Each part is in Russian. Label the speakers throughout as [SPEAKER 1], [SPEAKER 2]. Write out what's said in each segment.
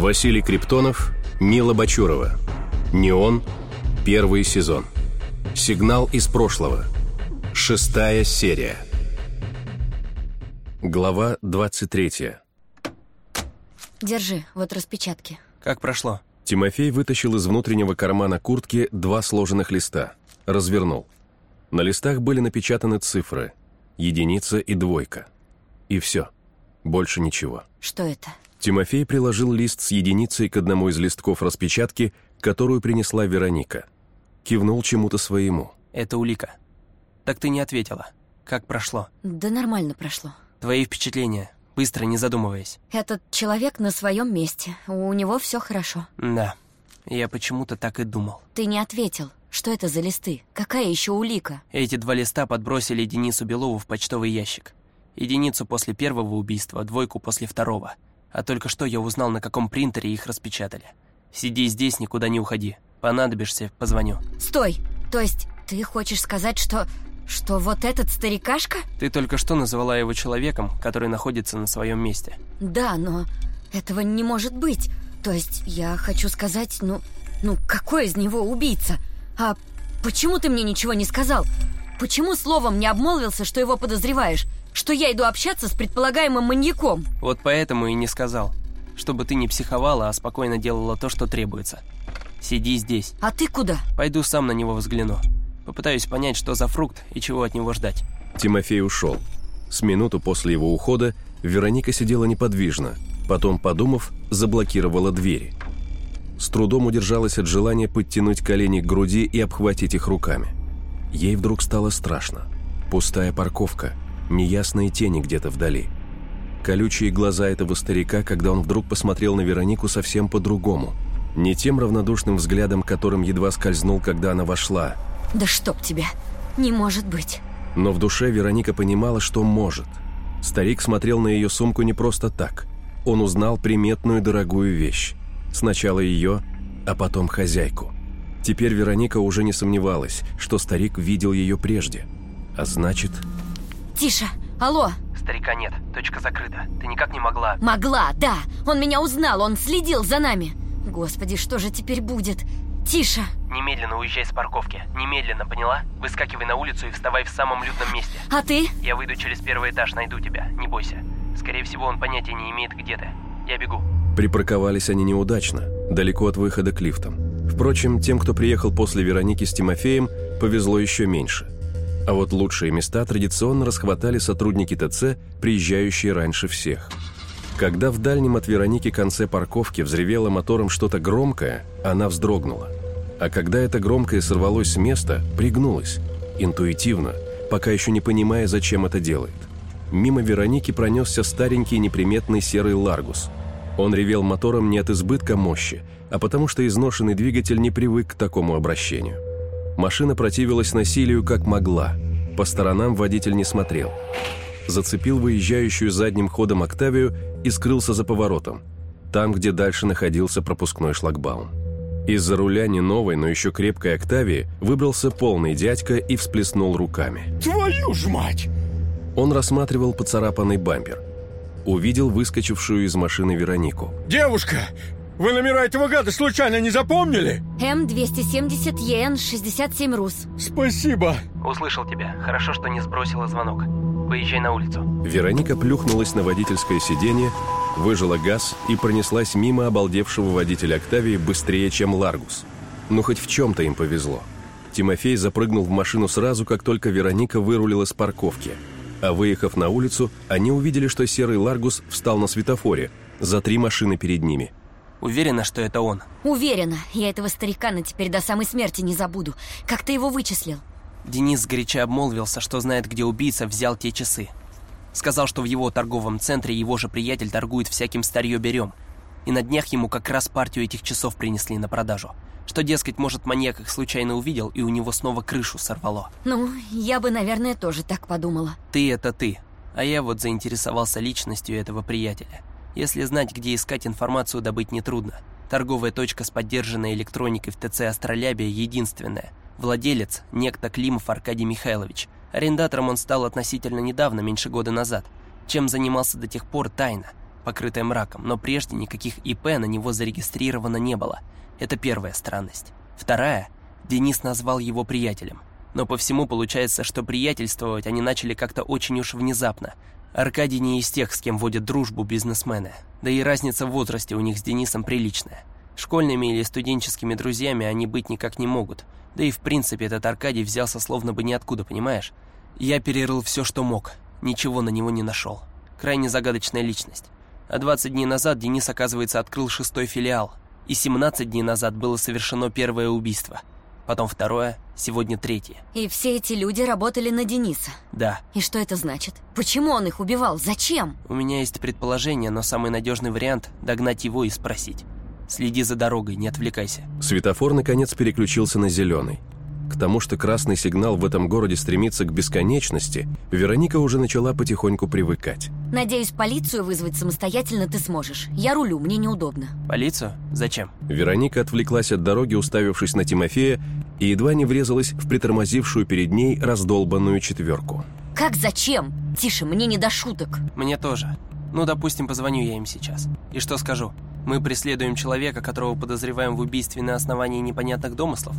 [SPEAKER 1] Василий Криптонов, Мила Бачурова. Неон. Первый сезон. Сигнал из прошлого. Шестая серия. Глава 23.
[SPEAKER 2] Держи, вот распечатки.
[SPEAKER 3] Как прошло?
[SPEAKER 1] Тимофей вытащил из внутреннего кармана куртки два сложенных листа. Развернул. На листах были напечатаны цифры. Единица и двойка. И все. Больше ничего.
[SPEAKER 2] Что это?
[SPEAKER 1] Тимофей приложил лист с единицей к одному из листков распечатки, которую принесла Вероника. Кивнул чему-то своему.
[SPEAKER 3] Это улика. Так ты не ответила. Как прошло?
[SPEAKER 2] Да нормально прошло.
[SPEAKER 3] Твои впечатления, быстро, не задумываясь.
[SPEAKER 2] Этот человек на своем месте. У него все хорошо.
[SPEAKER 3] Да, я почему-то так и думал.
[SPEAKER 2] Ты не ответил. Что это за листы? Какая еще улика?
[SPEAKER 3] Эти два листа подбросили Денису Белову в почтовый ящик. Единицу после первого убийства, двойку после второго. А только что я узнал, на каком принтере их распечатали. Сиди здесь, никуда не уходи. Понадобишься, позвоню.
[SPEAKER 2] Стой! То есть ты хочешь сказать, что... что вот этот старикашка?
[SPEAKER 3] Ты только что называла его человеком, который находится на своем месте.
[SPEAKER 2] Да, но этого не может быть. То есть я хочу сказать, ну... Ну, какой из него убийца? А почему ты мне ничего не сказал? Почему словом не обмолвился, что его подозреваешь? Что я иду общаться с предполагаемым маньяком?
[SPEAKER 3] Вот поэтому и не сказал. Чтобы ты не психовала, а спокойно делала то, что требуется. Сиди здесь.
[SPEAKER 2] А ты куда?
[SPEAKER 3] Пойду сам на него взгляну. Попытаюсь понять, что за фрукт и чего от него ждать.
[SPEAKER 1] Тимофей ушел. С минуту после его ухода Вероника сидела неподвижно. Потом, подумав, заблокировала двери. С трудом удержалась от желания подтянуть колени к груди и обхватить их руками. Ей вдруг стало страшно. Пустая парковка, неясные тени где-то вдали. Колючие глаза этого старика, когда он вдруг посмотрел на Веронику совсем по-другому. Не тем равнодушным взглядом, которым едва скользнул, когда она вошла.
[SPEAKER 2] Да чтоб тебя. Не может быть.
[SPEAKER 1] Но в душе Вероника понимала, что может. Старик смотрел на ее сумку не просто так. Он узнал приметную дорогую вещь. Сначала ее, а потом хозяйку. Теперь Вероника уже не сомневалась, что старик видел ее прежде. А значит...
[SPEAKER 2] Тише! Алло!
[SPEAKER 3] Старика нет, точка закрыта. Ты никак не могла...
[SPEAKER 2] Могла, да! Он меня узнал, он следил за нами. Господи, что же теперь будет? Тише!
[SPEAKER 3] Немедленно уезжай с парковки. Немедленно, поняла? Выскакивай на улицу и вставай в самом людном месте.
[SPEAKER 2] А ты?
[SPEAKER 3] Я выйду через первый этаж, найду тебя. Не бойся. Скорее всего, он понятия не имеет, где ты. Я бегу.
[SPEAKER 1] Припарковались они неудачно, далеко от выхода к лифтам. Впрочем, тем, кто приехал после Вероники с Тимофеем, повезло еще меньше. А вот лучшие места традиционно расхватали сотрудники ТЦ, приезжающие раньше всех. Когда в дальнем от Вероники конце парковки взревело мотором что-то громкое, она вздрогнула. А когда это громкое сорвалось с места, пригнулась. Интуитивно, пока еще не понимая, зачем это делает. Мимо Вероники пронесся старенький неприметный серый «Ларгус». Он ревел мотором не от избытка мощи, а потому что изношенный двигатель не привык к такому обращению. Машина противилась насилию как могла. По сторонам водитель не смотрел. Зацепил выезжающую задним ходом «Октавию» и скрылся за поворотом, там, где дальше находился пропускной шлагбаум. Из-за руля не новой, но еще крепкой «Октавии» выбрался полный дядька и всплеснул руками.
[SPEAKER 4] «Твою ж мать!»
[SPEAKER 1] Он рассматривал поцарапанный бампер. Увидел выскочившую из машины Веронику.
[SPEAKER 4] «Девушка, вы номера этого гада случайно не запомнили?»
[SPEAKER 2] М270 ЕН 67 РУС.
[SPEAKER 4] Спасибо.
[SPEAKER 3] Услышал тебя. Хорошо, что не сбросила звонок. Выезжай на улицу.
[SPEAKER 1] Вероника плюхнулась на водительское сиденье, выжала газ и пронеслась мимо обалдевшего водителя «Октавии» быстрее, чем «Ларгус». Ну, хоть в чем-то им повезло. Тимофей запрыгнул в машину сразу, как только Вероника вырулила с парковки. А выехав на улицу, они увидели, что серый «Ларгус» встал на светофоре, за три машины перед ними.
[SPEAKER 3] Уверена, что это он.
[SPEAKER 2] Уверена, я этого старикана теперь до самой смерти не забуду. Как ты его вычислил?
[SPEAKER 3] Денис сгоряча обмолвился, что знает, где убийца взял те часы. Сказал, что в его торговом центре его же приятель торгует всяким старье-берем. И на днях ему как раз партию этих часов принесли на продажу. Что, дескать, может, маньяк их случайно увидел, и у него снова крышу сорвало.
[SPEAKER 2] Ну, я бы, наверное, тоже так подумала.
[SPEAKER 3] Ты — это ты. А я вот заинтересовался личностью этого приятеля. Если знать, где искать информацию, добыть нетрудно. Торговая точка с поддержанной электроникой в ТЦ «Астролябия» единственная. Владелец – некто Климов Аркадий Михайлович. Арендатором он стал относительно недавно, меньше года назад. Чем занимался до тех пор – тайна. покрытое мраком, но прежде никаких ИП на него зарегистрировано не было. Это первая странность. Вторая – Денис назвал его приятелем. Но по всему получается, что приятельствовать они начали как-то очень уж внезапно. Аркадий не из тех, с кем водят дружбу бизнесмены. Да и разница в возрасте у них с Денисом приличная. Школьными или студенческими друзьями они быть никак не могут. Да и в принципе этот Аркадий взялся словно бы ниоткуда, понимаешь? Я перерыл все, что мог. Ничего на него не нашел. Крайне загадочная личность. А 20 дней назад Денис, оказывается, открыл шестой филиал. И 17 дней назад было совершено первое убийство. Потом второе, сегодня третье.
[SPEAKER 2] И все эти люди работали на Дениса.
[SPEAKER 3] Да.
[SPEAKER 2] И что это значит? Почему он их убивал? Зачем?
[SPEAKER 3] У меня есть предположение, но самый надежный вариант – догнать его и спросить. Следи за дорогой, не отвлекайся.
[SPEAKER 1] Светофор, наконец, переключился на зеленый. К тому, что красный сигнал в этом городе стремится к бесконечности, Вероника уже начала потихоньку привыкать.
[SPEAKER 2] Надеюсь, полицию вызвать самостоятельно ты сможешь. Я рулю, мне неудобно.
[SPEAKER 3] Полицию? Зачем?
[SPEAKER 1] Вероника отвлеклась от дороги, уставившись на Тимофея, и едва не врезалась в притормозившую перед ней раздолбанную четверку.
[SPEAKER 2] Как зачем? Тише, мне не до шуток.
[SPEAKER 3] Мне тоже. Ну, допустим, позвоню я им сейчас. И что скажу? Мы преследуем человека, которого подозреваем в убийстве на основании непонятных домыслов?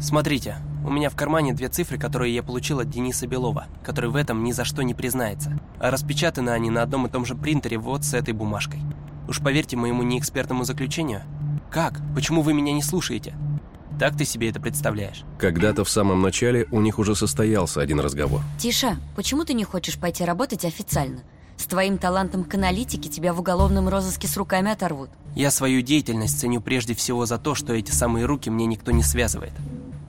[SPEAKER 3] Смотрите, у меня в кармане две цифры, которые я получил от Дениса Белова, который в этом ни за что не признается. А распечатаны они на одном и том же принтере вот с этой бумажкой. Уж поверьте моему неэкспертному заключению. Как? Почему вы меня не слушаете? Так ты себе это представляешь?
[SPEAKER 1] Когда-то в самом начале у них уже состоялся один разговор.
[SPEAKER 2] Тиша, почему ты не хочешь пойти работать официально? С твоим талантом к аналитике тебя в уголовном розыске с руками оторвут.
[SPEAKER 3] Я свою деятельность ценю прежде всего за то, что эти самые руки мне никто не связывает.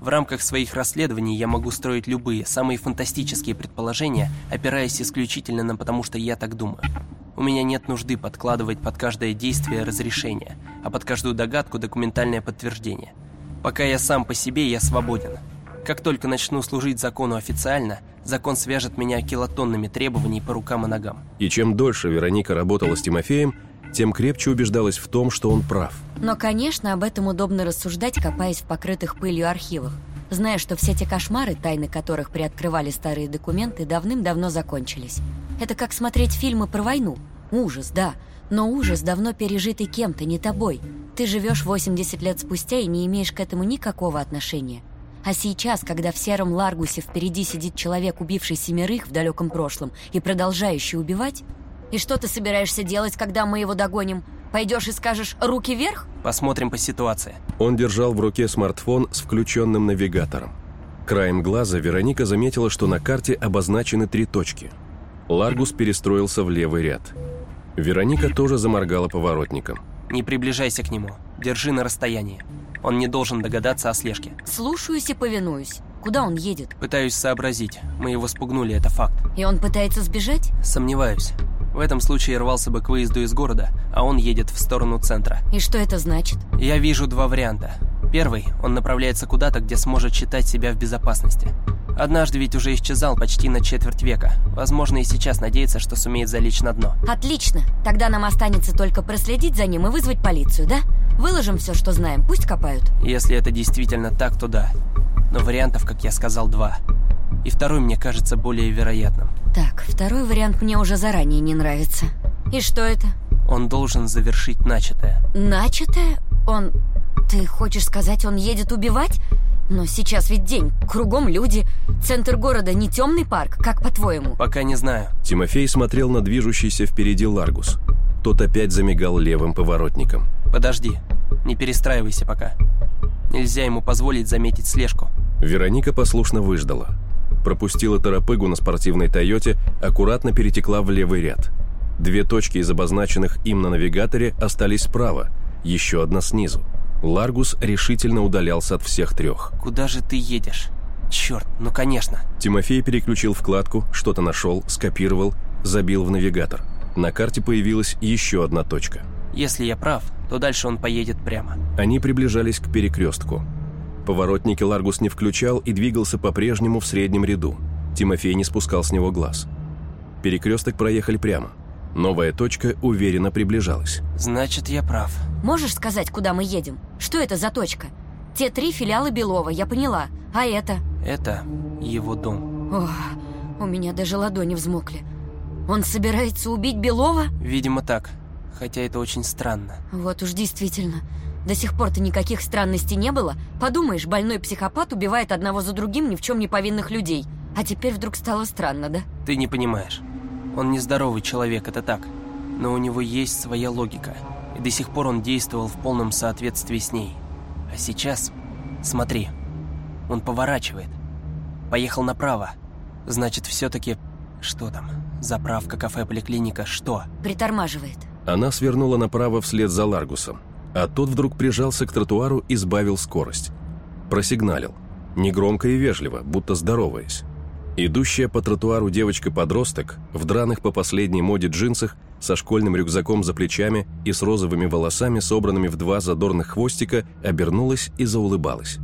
[SPEAKER 3] В рамках своих расследований я могу строить любые, самые фантастические предположения, опираясь исключительно на потому, что я так думаю. У меня нет нужды подкладывать под каждое действие разрешение, а под каждую догадку документальное подтверждение. Пока я сам по себе, я свободен. Как только начну служить закону официально, закон свяжет меня килотоннами требований по рукам и ногам.
[SPEAKER 1] И чем дольше Вероника работала с Тимофеем, тем крепче убеждалась в том, что он прав.
[SPEAKER 2] Но, конечно, об этом удобно рассуждать, копаясь в покрытых пылью архивах, зная, что все те кошмары, тайны которых приоткрывали старые документы, давным-давно закончились. Это как смотреть фильмы про войну. Ужас, да, но ужас давно пережитый кем-то, не тобой. Ты живешь 80 лет спустя и не имеешь к этому никакого отношения. А сейчас, когда в сером Ларгусе впереди сидит человек, убивший семерых в далеком прошлом и продолжающий убивать, и что ты собираешься делать, когда мы его догоним? Пойдешь и скажешь «руки вверх»?
[SPEAKER 3] Посмотрим по ситуации.
[SPEAKER 1] Он держал в руке смартфон с включенным навигатором. Краем глаза Вероника заметила, что на карте обозначены три точки. Ларгус перестроился в левый ряд. Вероника тоже заморгала поворотником.
[SPEAKER 3] Не приближайся к нему. Держи на расстоянии. Он не должен догадаться о слежке.
[SPEAKER 2] Слушаюсь и повинуюсь. Куда он едет?
[SPEAKER 3] Пытаюсь сообразить. Мы его спугнули, это факт.
[SPEAKER 2] И он пытается сбежать?
[SPEAKER 3] Сомневаюсь. В этом случае рвался бы к выезду из города, а он едет в сторону центра.
[SPEAKER 2] И что это значит?
[SPEAKER 3] Я вижу два варианта. Первый, он направляется куда-то, где сможет считать себя в безопасности. Однажды ведь уже исчезал почти на четверть века. Возможно, и сейчас надеется, что сумеет залечь на дно.
[SPEAKER 2] Отлично. Тогда нам останется только проследить за ним и вызвать полицию, да? Выложим все, что знаем, пусть копают.
[SPEAKER 3] Если это действительно так, то да. Но вариантов, как я сказал, два. И второй мне кажется более вероятным.
[SPEAKER 2] Так, второй вариант мне уже заранее не нравится. И что это?
[SPEAKER 3] Он должен завершить начатое.
[SPEAKER 2] Начатое? Он... Ты хочешь сказать, он едет убивать? Но сейчас ведь день, кругом люди. Центр города не темный парк, как по-твоему?
[SPEAKER 3] Пока не знаю.
[SPEAKER 1] Тимофей смотрел на движущийся впереди Ларгус. Тот опять замигал левым поворотником.
[SPEAKER 3] Подожди, не перестраивайся пока. Нельзя ему позволить заметить слежку.
[SPEAKER 1] Вероника послушно выждала пропустила торопыгу на спортивной «Тойоте», аккуратно перетекла в левый ряд. Две точки из обозначенных им на навигаторе остались справа, еще одна снизу. Ларгус решительно удалялся от всех трех.
[SPEAKER 3] «Куда же ты едешь? Черт, ну конечно!»
[SPEAKER 1] Тимофей переключил вкладку, что-то нашел, скопировал, забил в навигатор. На карте появилась еще одна точка.
[SPEAKER 3] «Если я прав, то дальше он поедет прямо».
[SPEAKER 1] Они приближались к перекрестку. Поворотники Ларгус не включал и двигался по-прежнему в среднем ряду. Тимофей не спускал с него глаз. Перекресток проехали прямо. Новая точка уверенно приближалась.
[SPEAKER 3] «Значит, я прав».
[SPEAKER 2] «Можешь сказать, куда мы едем? Что это за точка?» «Те три филиалы Белова, я поняла. А это?»
[SPEAKER 3] «Это его дом».
[SPEAKER 2] Ох, у меня даже ладони взмокли. Он собирается убить Белова?
[SPEAKER 3] Видимо, так. Хотя это очень странно.
[SPEAKER 2] Вот уж действительно. До сих пор-то никаких странностей не было. Подумаешь, больной психопат убивает одного за другим ни в чем не повинных людей. А теперь вдруг стало странно, да?
[SPEAKER 3] Ты не понимаешь. Он нездоровый человек, это так. Но у него есть своя логика. И до сих пор он действовал в полном соответствии с ней. А сейчас... Смотри. Он поворачивает. Поехал направо. Значит, все-таки... Что там? Заправка, кафе, поликлиника, что?
[SPEAKER 2] Притормаживает.
[SPEAKER 1] Она свернула направо вслед за Ларгусом, а тот вдруг прижался к тротуару и сбавил скорость. Просигналил. Негромко и вежливо, будто здороваясь. Идущая по тротуару девочка-подросток в драных по последней моде джинсах со школьным рюкзаком за плечами и с розовыми волосами, собранными в два задорных хвостика, обернулась и заулыбалась.